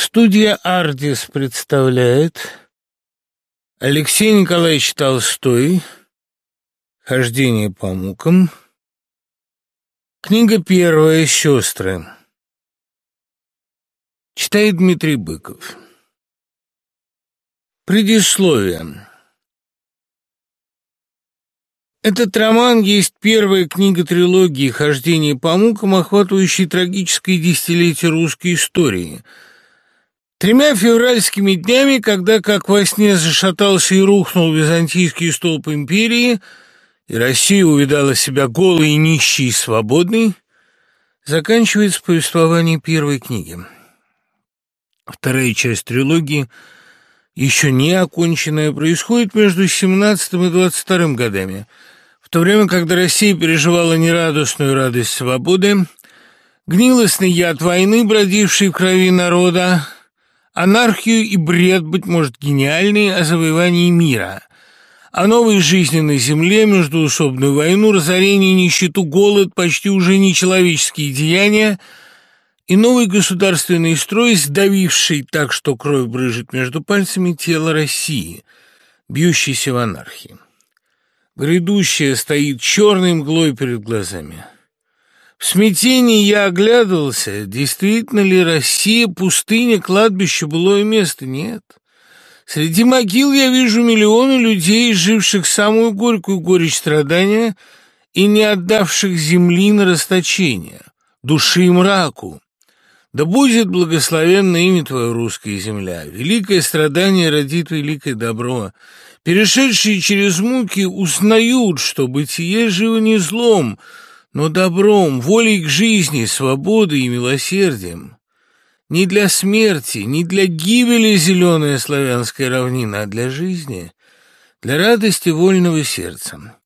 Студия «Ардис» представляет Алексей Николаевич Толстой «Хождение по мукам» Книга первая «Сестры» Читает Дмитрий Быков. Предисловие. Этот роман есть первая книга трилогии «Хождение по мукам», охватывающей трагическое десятилетие русской истории – Тремя февральскими днями, когда, как во сне, зашатался и рухнул византийский столб империи, и Россия увидала себя голой, нищей и свободной, заканчивается повествование первой книги. Вторая часть трилогии, еще не оконченная, происходит между 17 и 22 годами, в то время, когда Россия переживала нерадостную радость свободы, гнилостный яд войны, бродивший в крови народа, анархию и бред, быть может, гениальный о завоевании мира, о новой жизни на земле, междуусобную войну, разорение, нищету, голод, почти уже нечеловеческие деяния и новый государственный строй, сдавивший так, что кровь брыжет между пальцами тело России, бьющейся в анархии. Грядущее стоит черной мглой перед глазами. В смятении я оглядывался, действительно ли Россия пустыня, кладбище, былое место? Нет. Среди могил я вижу миллионы людей, живших самую горькую горечь страдания и не отдавших земли на расточение, души и мраку. Да будет благословенна имя Твое, русская земля. Великое страдание родит великое добро. Перешедшие через муки узнают, что бытие живо не злом — но добром, волей к жизни, свободой и милосердием. Не для смерти, не для гибели зеленая славянская равнина, а для жизни, для радости вольного сердца.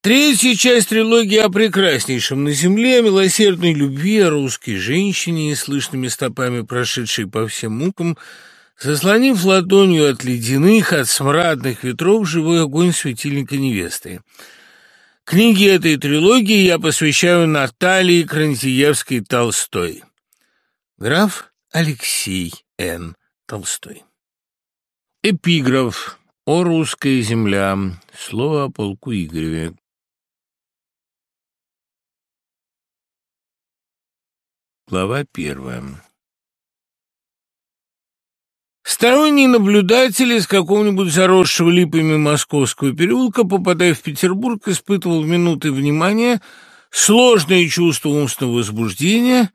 Третья часть трилогии о прекраснейшем на земле, о милосердной любви, о русской женщине, неслышными стопами прошедшей по всем мукам, заслонив ладонью от ледяных, от смрадных ветров живой огонь светильника невесты. Книги этой трилогии я посвящаю Наталье Крантиевской-Толстой. Граф Алексей Н. Толстой. Эпиграф «О русская земля». Слово о полку Игореве. Глава первая. Сторонний наблюдатель из какого-нибудь заросшего липами московского переулка, попадая в Петербург, испытывал минуты внимания сложное чувство умственного возбуждения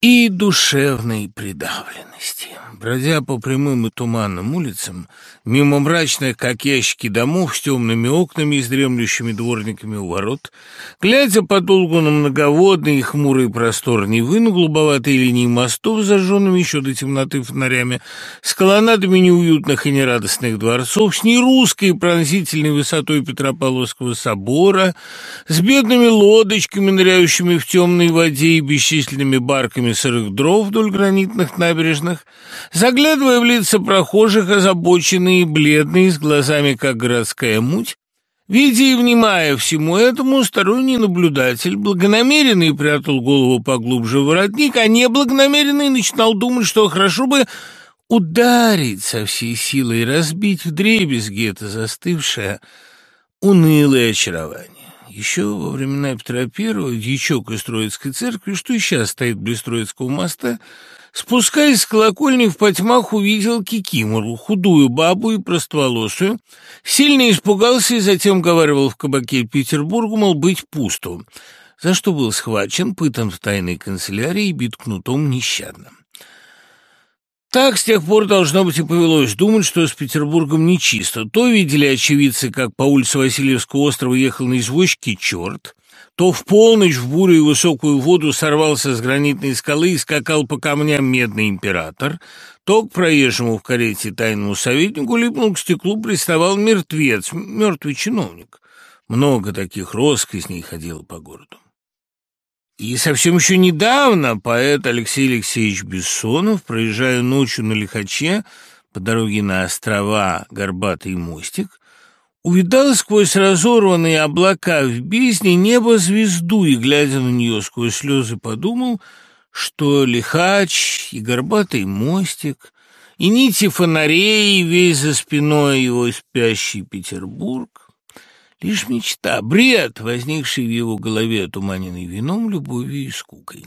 и душевной придавленности. Бродя по прямым и туманным улицам, мимо мрачных, как домов, с темными окнами и с дремлющими дворниками у ворот, глядя подолгу на многоводный и хмурый простор Невы, на голубоватые линии мостов, зажженными еще до темноты фонарями, с колоннадами неуютных и нерадостных дворцов, с нерусской пронзительной высотой Петропавловского собора, с бедными лодочками, ныряющими в темной воде и бесчисленными барками сырых дров вдоль гранитных набережных, Заглядывая в лица прохожих, озабоченные, бледные, с глазами, как городская муть, Видя и внимая всему этому, сторонний наблюдатель, благонамеренный прятал голову поглубже в воротник, а неблагонамеренный начинал думать, что хорошо бы ударить со всей силой и разбить в дребезги это застывшее унылое очарование. Еще во времена Петра I дьячок из Троицкой церкви, что и сейчас стоит близ Троицкого моста, Спускаясь с колокольни в потьмах, увидел Кикимору, худую бабу и простоволосую, сильно испугался и затем говаривал в кабаке Петербургу, мол, быть пусто, за что был схвачен, пытан в тайной канцелярии и бит кнутом нещадно. Так с тех пор должно быть и повелось думать, что с Петербургом нечисто. То видели очевидцы, как по улице Васильевского острова ехал на извозчике черт, то в полночь в бурю и высокую воду сорвался с гранитной скалы и скакал по камням медный император, то к проезжему в карете тайному советнику липнул к стеклу, приставал мертвец, мертвый чиновник. Много таких росказней ходило по городу. И совсем еще недавно поэт Алексей Алексеевич Бессонов, проезжая ночью на Лихаче по дороге на острова Горбатый мостик, увидал сквозь разорванные облака в бездне небо звезду и, глядя на нее сквозь слезы, подумал, что лихач и горбатый мостик, и нити фонарей, весь за спиной его спящий Петербург — лишь мечта, бред, возникший в его голове, отуманенный вином, любовью и скукой.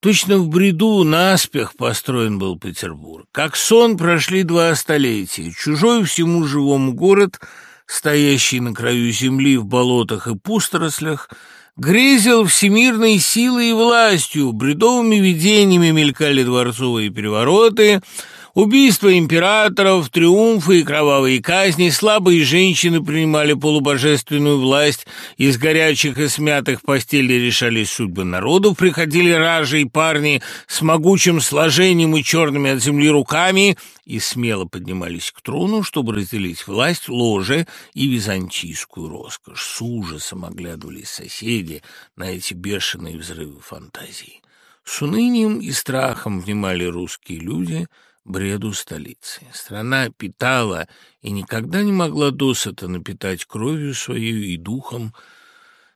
Точно в бреду наспех построен был Петербург. Как сон прошли два столетия. Чужой всему живому город, стоящий на краю земли в болотах и пусторослях, грезил всемирной силой и властью, бредовыми видениями мелькали дворцовые перевороты — Убийства императоров, триумфы и кровавые казни, слабые женщины принимали полубожественную власть, из горячих и смятых постелей решались судьбы народов, приходили ражи и парни с могучим сложением и черными от земли руками и смело поднимались к трону, чтобы разделить власть, ложе и византийскую роскошь. С ужасом оглядывались соседи на эти бешеные взрывы фантазии. С унынием и страхом внимали русские люди — бреду столицы. Страна питала и никогда не могла досыта напитать кровью свою и духом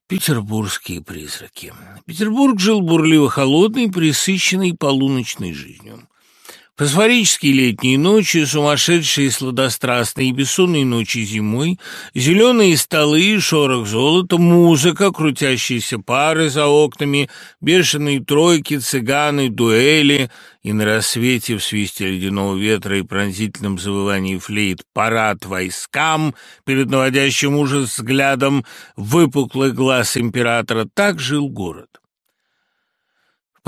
петербургские призраки. Петербург жил бурливо-холодной, пресыщенной полуночной жизнью. Фосфорические летние ночи, сумасшедшие сладострастные и бессонные ночи зимой, зеленые столы, шорох золота, музыка, крутящиеся пары за окнами, бешеные тройки, цыганы, дуэли, и на рассвете в свисте ледяного ветра и пронзительном завывании флейт парад войскам перед наводящим ужас взглядом выпуклый глаз императора. Так жил город.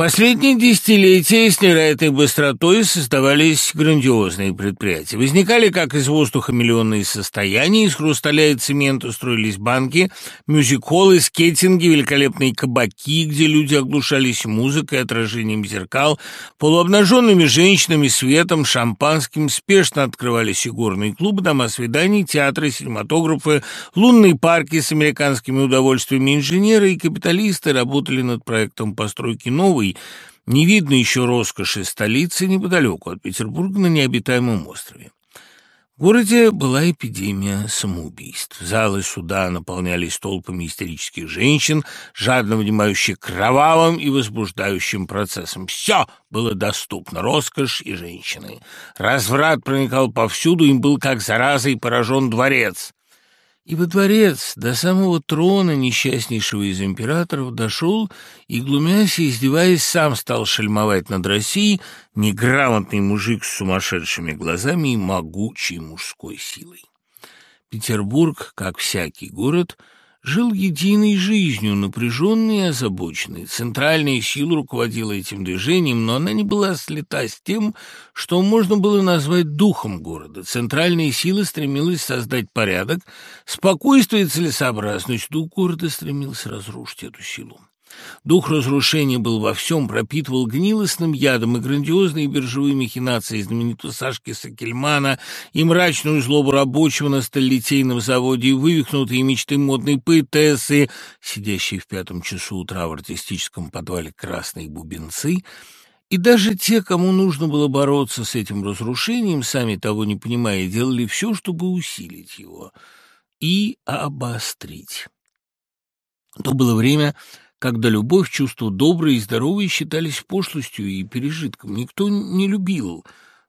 Последние десятилетия с невероятной быстротой создавались грандиозные предприятия. Возникали как из воздуха миллионные состояния, из хрусталя и цемента строились банки, мюзик-холлы, скейтинги, великолепные кабаки, где люди оглушались музыкой, отражением зеркал, полуобнаженными женщинами, светом, шампанским, спешно открывались и горные клубы, дома свиданий, театры, синематографы, лунные парки с американскими удовольствиями. Инженеры и капиталисты работали над проектом постройки новой, не видно еще роскоши столицы неподалеку от Петербурга на необитаемом острове. В городе была эпидемия самоубийств. Залы суда наполнялись толпами истерических женщин, жадно внимающих кровавым и возбуждающим процессом. Все было доступно — роскошь и женщины. Разврат проникал повсюду, им был как заразой поражен дворец. И во дворец до самого трона несчастнейшего из императоров дошел и, глумясь и издеваясь, сам стал шельмовать над Россией неграмотный мужик с сумасшедшими глазами и могучей мужской силой. Петербург, как всякий город, — жил единой жизнью, напряженной и озабоченной. Центральная сила руководила этим движением, но она не была слита с тем, что можно было назвать духом города. Центральная сила стремилась создать порядок, спокойствие и целесообразность. Дух города стремился разрушить эту силу. Дух разрушения был во всем, пропитывал гнилостным ядом и грандиозные биржевые махинации знаменитого Сашки Сакельмана, и мрачную злобу рабочего на сталелитейном заводе, и вывихнутые мечты модной поэтессы, сидящие в пятом часу утра в артистическом подвале красные бубенцы — и даже те, кому нужно было бороться с этим разрушением, сами того не понимая, делали все, чтобы усилить его и обострить. То было время, когда любовь, чувства добрые и здоровые считались пошлостью и пережитком. Никто не любил,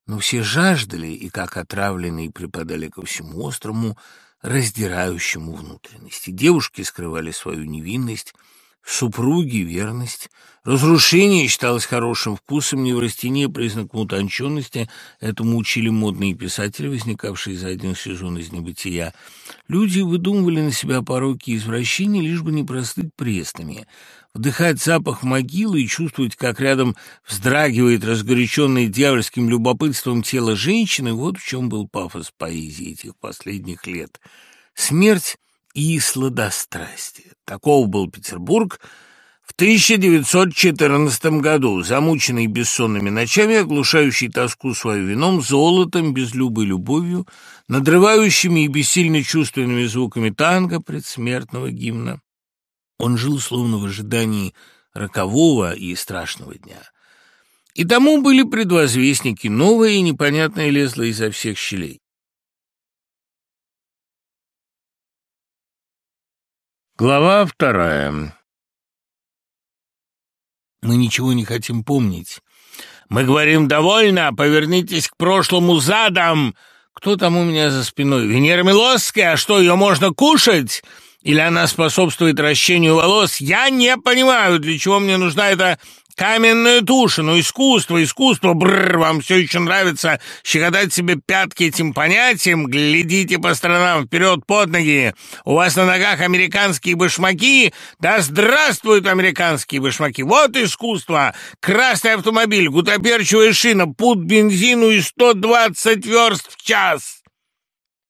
но все жаждали и, как отравленные, припадали ко всему острому, раздирающему внутренности. Девушки скрывали свою невинность, супруги верность. Разрушение считалось хорошим вкусом, неврастения признаком утонченности. Этому учили модные писатели, возникавшие за один сезон из небытия. Люди выдумывали на себя пороки и извращения, лишь бы не простыть пресными. Вдыхать запах могилы и чувствовать, как рядом вздрагивает разгоряченное дьявольским любопытством тело женщины, вот в чем был пафос поэзии этих последних лет. Смерть и сладострастие. Таков был Петербург в 1914 году, замученный бессонными ночами, оглушающий тоску свою вином, золотом, безлюбой любовью, надрывающими и бессильно чувственными звуками танго предсмертного гимна. Он жил словно в ожидании рокового и страшного дня. И тому были предвозвестники, новое и непонятное лезло изо всех щелей. Глава вторая. Мы ничего не хотим помнить. Мы говорим «довольно», повернитесь к прошлому задом. Кто там у меня за спиной? Венера Милосская? А что, ее можно кушать? Или она способствует ращению волос? Я не понимаю, для чего мне нужна эта Каменная туша, ну искусство, искусство, бррр, вам все еще нравится щекотать себе пятки этим понятием? Глядите по сторонам, вперед, под ноги. У вас на ногах американские башмаки? Да здравствуют американские башмаки! Вот искусство! Красный автомобиль, гутоперчивая шина, пут бензину и 120 верст в час!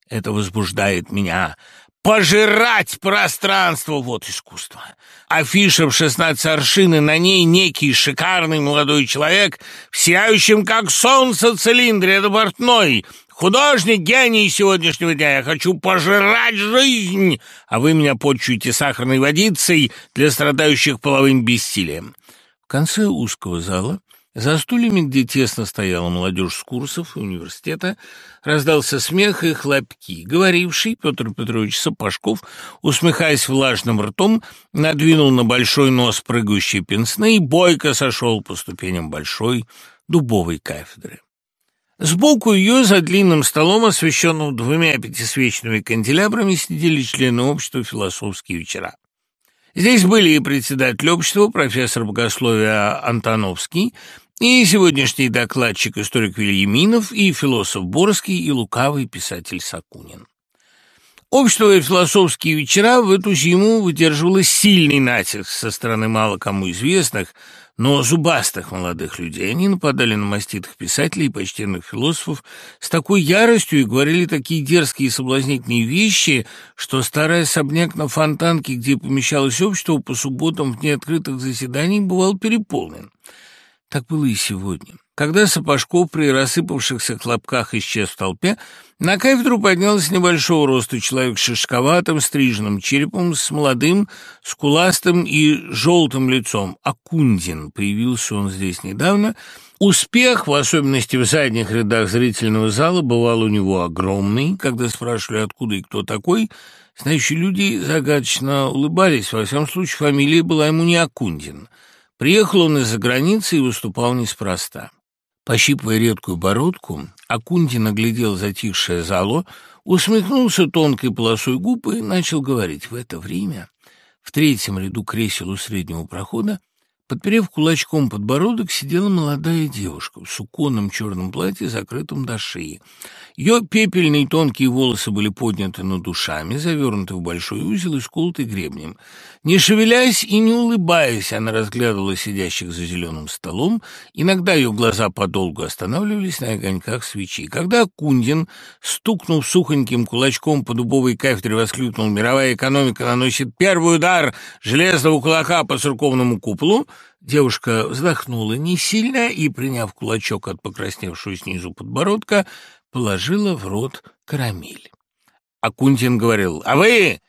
Это возбуждает меня пожирать пространство. Вот искусство. Афиша в шестнадцать аршин, и на ней некий шикарный молодой человек в сияющем, как солнце, цилиндре. Это портной. Художник, гений сегодняшнего дня. Я хочу пожирать жизнь, а вы меня почуете сахарной водицей для страдающих половым бессилием. В конце узкого зала за стульями, где тесно стояла молодежь с курсов и университета, раздался смех и хлопки. Говоривший Петр Петрович Сапожков, усмехаясь влажным ртом, надвинул на большой нос прыгающие пенсны и бойко сошел по ступеням большой дубовой кафедры. Сбоку ее, за длинным столом, освещенным двумя пятисвечными канделябрами, сидели члены общества «Философские вечера». Здесь были и председатель общества, профессор богословия Антоновский, и сегодняшний докладчик историк Вильяминов, и философ Борский, и лукавый писатель Сакунин. Общество и философские вечера в эту зиму выдерживало сильный натиск со стороны мало кому известных, но зубастых молодых людей. Они нападали на маститых писателей и почтенных философов с такой яростью и говорили такие дерзкие и соблазнительные вещи, что старый особняк на Фонтанке, где помещалось общество, по субботам в дни открытых заседаний бывал переполнен. Так было и сегодня. Когда Сапожков при рассыпавшихся хлопках исчез в толпе, на кафедру поднялся небольшого роста человек с шишковатым, стриженным черепом, с молодым, скуластым и желтым лицом. Акундин. Появился он здесь недавно. Успех, в особенности в задних рядах зрительного зала, бывал у него огромный. Когда спрашивали, откуда и кто такой, знающие люди загадочно улыбались. Во всяком случае, фамилия была ему не Акундин. Приехал он из-за границы и выступал неспроста. Пощипывая редкую бородку, Акунтин оглядел затихшее зало, усмехнулся тонкой полосой губ и начал говорить. В это время в третьем ряду кресел у среднего прохода Подперев кулачком подбородок, сидела молодая девушка в суконном черном платье, закрытом до шеи. Ее пепельные тонкие волосы были подняты над душами, завернуты в большой узел и сколоты гребнем. Не шевелясь и не улыбаясь, она разглядывала сидящих за зеленым столом. Иногда ее глаза подолгу останавливались на огоньках свечи. Когда Кундин, стукнув сухоньким кулачком по дубовой кафедре, воскликнул «Мировая экономика наносит первый удар железного кулака по церковному куполу», Девушка вздохнула не сильно и, приняв кулачок от покрасневшего снизу подбородка, положила в рот карамель. Акунтин говорил, «А вы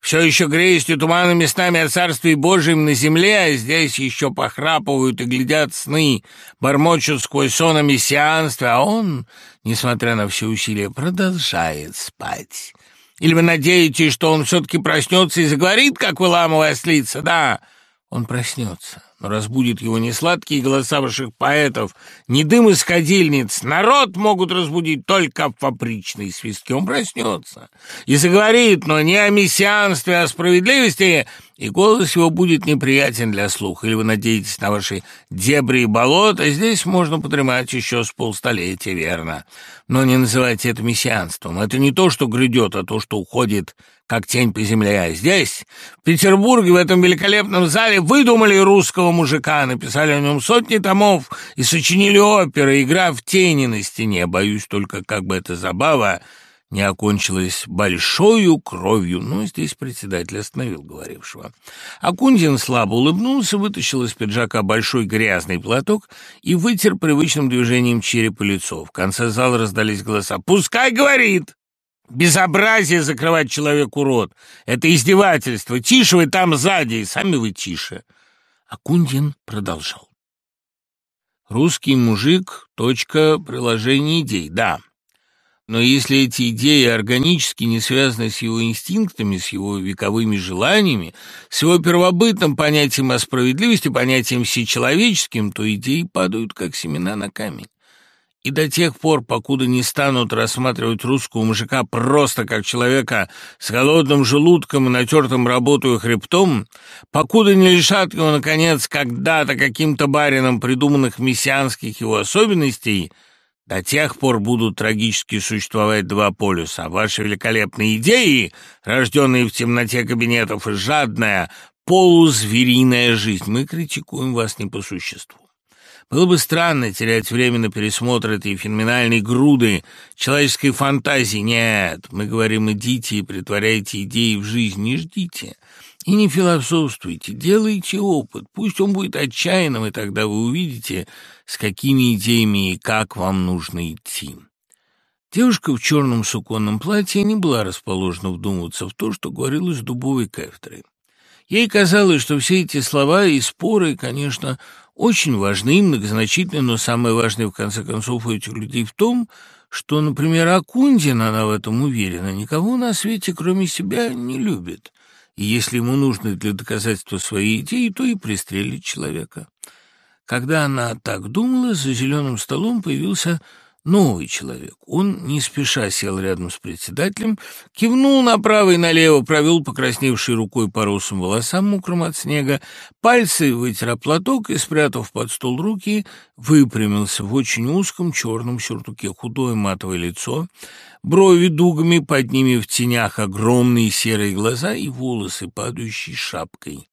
все еще греете туманными снами о Царстве Божьем на земле, а здесь еще похрапывают и глядят сны, бормочут сквозь сон о мессианстве, а он, несмотря на все усилия, продолжает спать. Или вы надеетесь, что он все-таки проснется и заговорит, как выламывая ослица? Да, он проснется» разбудит его не сладкие голоса ваших поэтов, не дым из кадильниц. Народ могут разбудить только фабричные свистки. Он проснется и заговорит, но не о мессианстве, а о справедливости, и голос его будет неприятен для слуха. Или вы надеетесь на ваши дебри и болота, здесь можно подремать еще с полстолетия, верно. Но не называйте это мессианством. Это не то, что грядет, а то, что уходит как тень по земле. Здесь, в Петербурге, в этом великолепном зале, выдумали русского мужика, написали о нем сотни томов и сочинили оперы, игра в тени на стене. Боюсь только, как бы эта забава не окончилась большою кровью, но здесь председатель остановил говорившего. Акундин слабо улыбнулся, вытащил из пиджака большой грязный платок и вытер привычным движением черепа лицо. В конце зала раздались голоса. «Пускай говорит!» «Безобразие закрывать человеку рот! Это издевательство! Тише вы там сзади, и сами вы тише!» Акундин продолжал. «Русский мужик. Точка. Приложение идей. Да, Но если эти идеи органически не связаны с его инстинктами, с его вековыми желаниями, с его первобытным понятием о справедливости, понятием всечеловеческим, то идеи падают, как семена на камень. И до тех пор, покуда не станут рассматривать русского мужика просто как человека с голодным желудком и натертым работой хребтом, покуда не лишат его, наконец, когда-то каким-то барином придуманных мессианских его особенностей, до тех пор будут трагически существовать два полюса. Ваши великолепные идеи, рожденные в темноте кабинетов, и жадная, полузвериная жизнь. Мы критикуем вас не по существу. Было бы странно терять время на пересмотр этой феноменальной груды человеческой фантазии. Нет, мы говорим, идите и притворяйте идеи в жизнь, не ждите. И не философствуйте, делайте опыт. Пусть он будет отчаянным, и тогда вы увидите, с какими идеями и как вам нужно идти. Девушка в черном суконном платье не была расположена вдумываться в то, что говорилось дубовой кафедрой. Ей казалось, что все эти слова и споры, конечно, очень важны и многозначительны, но самое важное, в конце концов, у этих людей в том, что, например, Акундин, она в этом уверена, никого на свете, кроме себя, не любит. И если ему нужно для доказательства своей идеи, то и пристрелить человека. Когда она так думала, за зеленым столом появился новый человек. Он не спеша сел рядом с председателем, кивнул направо и налево, провел покрасневшей рукой по русым волосам, мокрым от снега, пальцы вытер платок и, спрятав под стол руки, выпрямился в очень узком черном сюртуке, худое матовое лицо, брови дугами, под ними в тенях огромные серые глаза и волосы, падающие шапкой.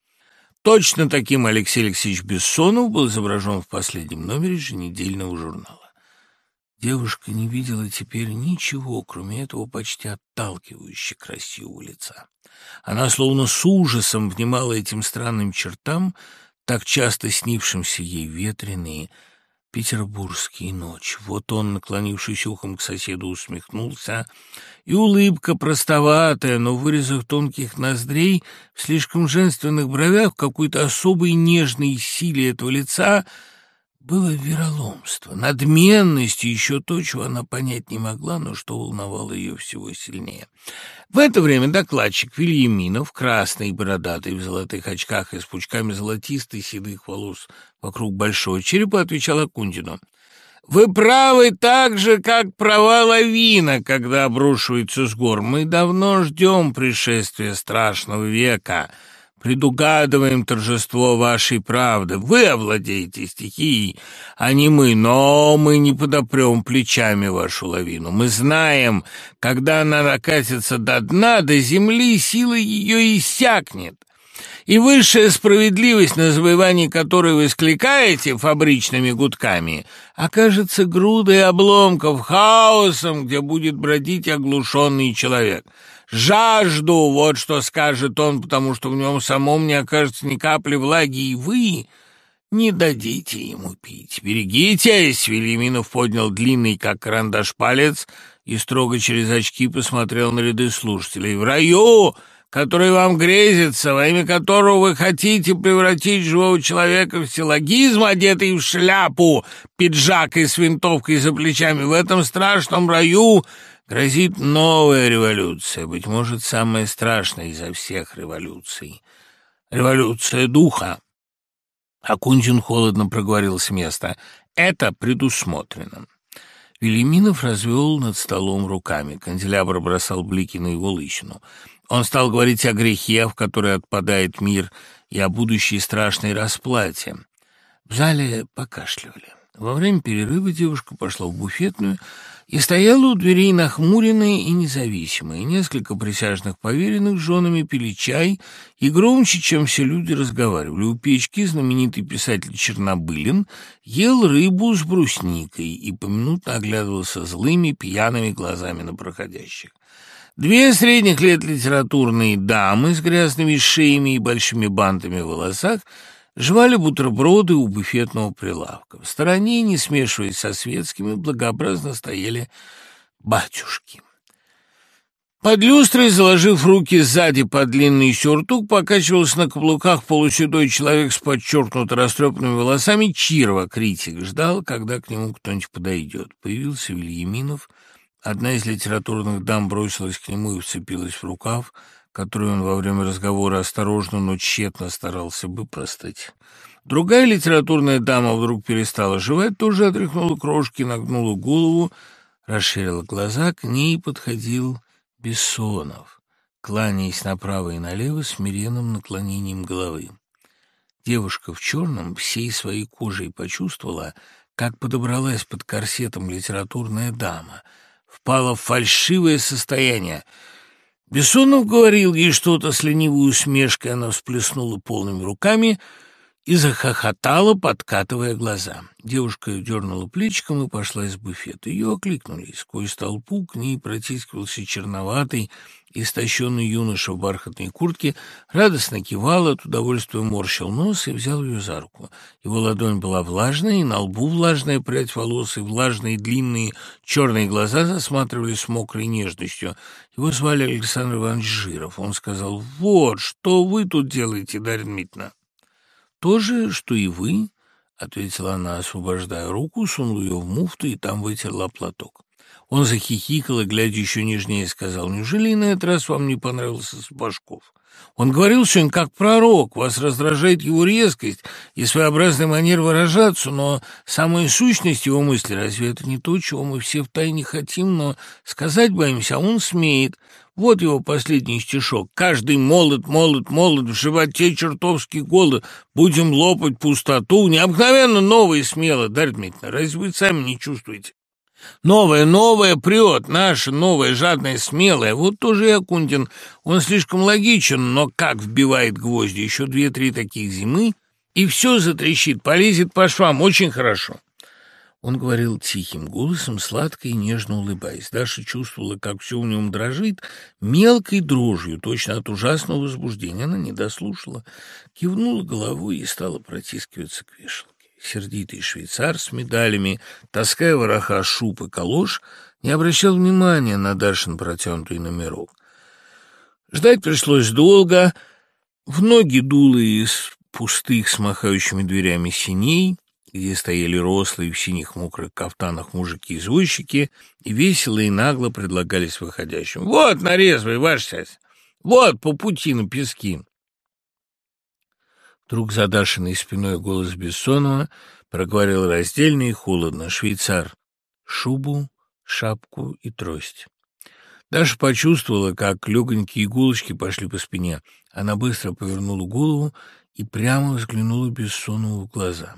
Точно таким Алексей Алексеевич Бессонов был изображен в последнем номере еженедельного журнала. Девушка не видела теперь ничего, кроме этого почти отталкивающе красивого лица. Она словно с ужасом внимала этим странным чертам, так часто снившимся ей ветреные петербургские ночи. Вот он, наклонившись ухом к соседу, усмехнулся, и улыбка простоватая, но в тонких ноздрей, в слишком женственных бровях, в какой-то особой нежной силе этого лица — было вероломство, надменность и еще то, чего она понять не могла, но что волновало ее всего сильнее. В это время докладчик Вильяминов, красный, бородатый, в золотых очках и с пучками золотистой седых волос вокруг большого черепа, отвечал Акундину. «Вы правы так же, как права лавина, когда обрушивается с гор. Мы давно ждем пришествия страшного века» предугадываем торжество вашей правды. Вы овладеете стихией, а не мы, но мы не подопрем плечами вашу лавину. Мы знаем, когда она накатится до дна, до земли, сила ее иссякнет. И высшая справедливость, на завоевании которой вы скликаете фабричными гудками, окажется грудой обломков, хаосом, где будет бродить оглушенный человек». «Жажду!» — вот что скажет он, потому что в нем самом не окажется ни капли влаги, и вы не дадите ему пить. Берегитесь!» — Велиминов поднял длинный, как карандаш, палец и строго через очки посмотрел на ряды слушателей. «В раю!» который вам грезится, во имя которого вы хотите превратить живого человека в силлогизм, одетый в шляпу, пиджак и с винтовкой за плечами, в этом страшном раю Грозит новая революция, быть может, самая страшная изо всех революций. Революция духа. Акунчин холодно проговорил с места. Это предусмотрено. Велиминов развел над столом руками. Канделябр бросал блики на его лысину. Он стал говорить о грехе, в который отпадает мир, и о будущей страшной расплате. В зале покашливали. Во время перерыва девушка пошла в буфетную, и стояла у дверей нахмуренная и независимая. Несколько присяжных поверенных с женами пили чай и громче, чем все люди разговаривали. У печки знаменитый писатель Чернобылин ел рыбу с брусникой и поминутно оглядывался злыми пьяными глазами на проходящих. Две средних лет литературные дамы с грязными шеями и большими бантами в волосах – Жевали бутерброды у буфетного прилавка. В стороне, не смешиваясь со светскими, благообразно стояли батюшки. Под люстрой, заложив руки сзади под длинный сюртук, покачивался на каблуках полуседой человек с подчеркнуто растрепанными волосами. Чирова, критик, ждал, когда к нему кто-нибудь подойдет. Появился Вильяминов, Одна из литературных дам бросилась к нему и вцепилась в рукав, который он во время разговора осторожно, но тщетно старался бы простать. Другая литературная дама вдруг перестала жевать, тоже отряхнула крошки, нагнула голову, расширила глаза, к ней подходил Бессонов, кланяясь направо и налево смиренным наклонением головы. Девушка в черном всей своей кожей почувствовала, как подобралась под корсетом литературная дама, впала в фальшивое состояние. Бессонов говорил ей что-то с ленивой усмешкой, она всплеснула полными руками — и захохотала, подкатывая глаза. Девушка дернула плечиком и пошла из буфета. Ее окликнули. Сквозь толпу к ней протискивался черноватый, истощенный юноша в бархатной куртке, радостно кивал, от удовольствия морщил нос и взял ее за руку. Его ладонь была влажная, и на лбу влажная прядь волос, и влажные длинные черные глаза засматривались с мокрой нежностью. Его звали Александр Иванович Жиров. Он сказал, «Вот, что вы тут делаете, Дарья Дмитриевна?» «То же, что и вы», — ответила она, освобождая руку, сунула ее в муфту и там вытерла платок. Он захихикал и, глядя еще нежнее, сказал, «Неужели на этот раз вам не понравился Сапожков? Он говорил сегодня как пророк, вас раздражает его резкость и своеобразная манера выражаться, но самая сущность его мысли, разве это не то, чего мы все втайне хотим, но сказать боимся, а он смеет. Вот его последний стишок. «Каждый молод, молод, молод, в животе чертовский голод. Будем лопать пустоту. Необыкновенно новое и смело. Дарья Дмитриевна, разве вы сами не чувствуете?» Новое, новое прет, наше новое, жадное, смелое. Вот тоже и Акунтин. Он слишком логичен, но как вбивает гвозди. Еще две-три таких зимы, и все затрещит, полезет по швам. Очень хорошо. Он говорил тихим голосом, сладко и нежно улыбаясь. Даша чувствовала, как все в нем дрожит, мелкой дрожью, точно от ужасного возбуждения. Она не дослушала, кивнула головой и стала протискиваться к вешалке. Сердитый швейцар с медалями, таская вороха шуб и калош, не обращал внимания на Дашин протянутый номерок. Ждать пришлось долго. В ноги дуло из пустых с махающими дверями синей — где стояли рослые в синих мокрых кафтанах мужики-извозчики и весело и нагло предлагались выходящим. «Вот, нарезвай, ваш сядь! Вот, по пути на пески!» Вдруг задашенный спиной голос Бессонова проговорил раздельно и холодно. «Швейцар! Шубу, шапку и трость!» Даша почувствовала, как легонькие иголочки пошли по спине. Она быстро повернула голову и прямо взглянула Бессонову в глаза.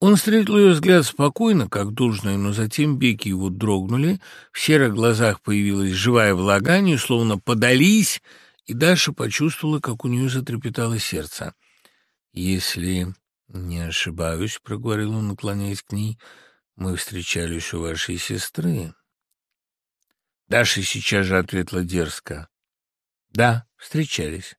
Он встретил ее взгляд спокойно, как должное, но затем беки его дрогнули, в серых глазах появилась живая влагание, словно подались, и Даша почувствовала, как у нее затрепетало сердце. «Если не ошибаюсь», — проговорил он, наклоняясь к ней, — «мы встречались у вашей сестры». Даша сейчас же ответила дерзко. «Да, встречались»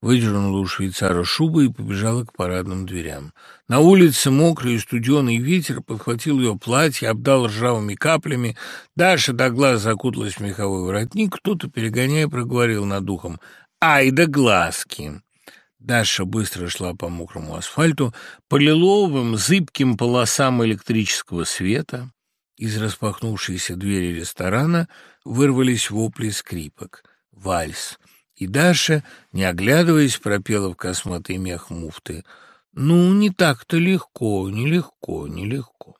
выдернула у швейцара шубу и побежала к парадным дверям. На улице мокрый и студеный ветер подхватил ее платье, обдал ржавыми каплями. Даша до глаз закуталась в меховой воротник, кто-то, перегоняя, проговорил над ухом «Ай да глазки!» Даша быстро шла по мокрому асфальту, по лиловым, зыбким полосам электрического света. Из распахнувшейся двери ресторана вырвались вопли скрипок. Вальс. И Даша, не оглядываясь, пропела в косматый мех муфты. «Ну, не так-то легко, нелегко, нелегко».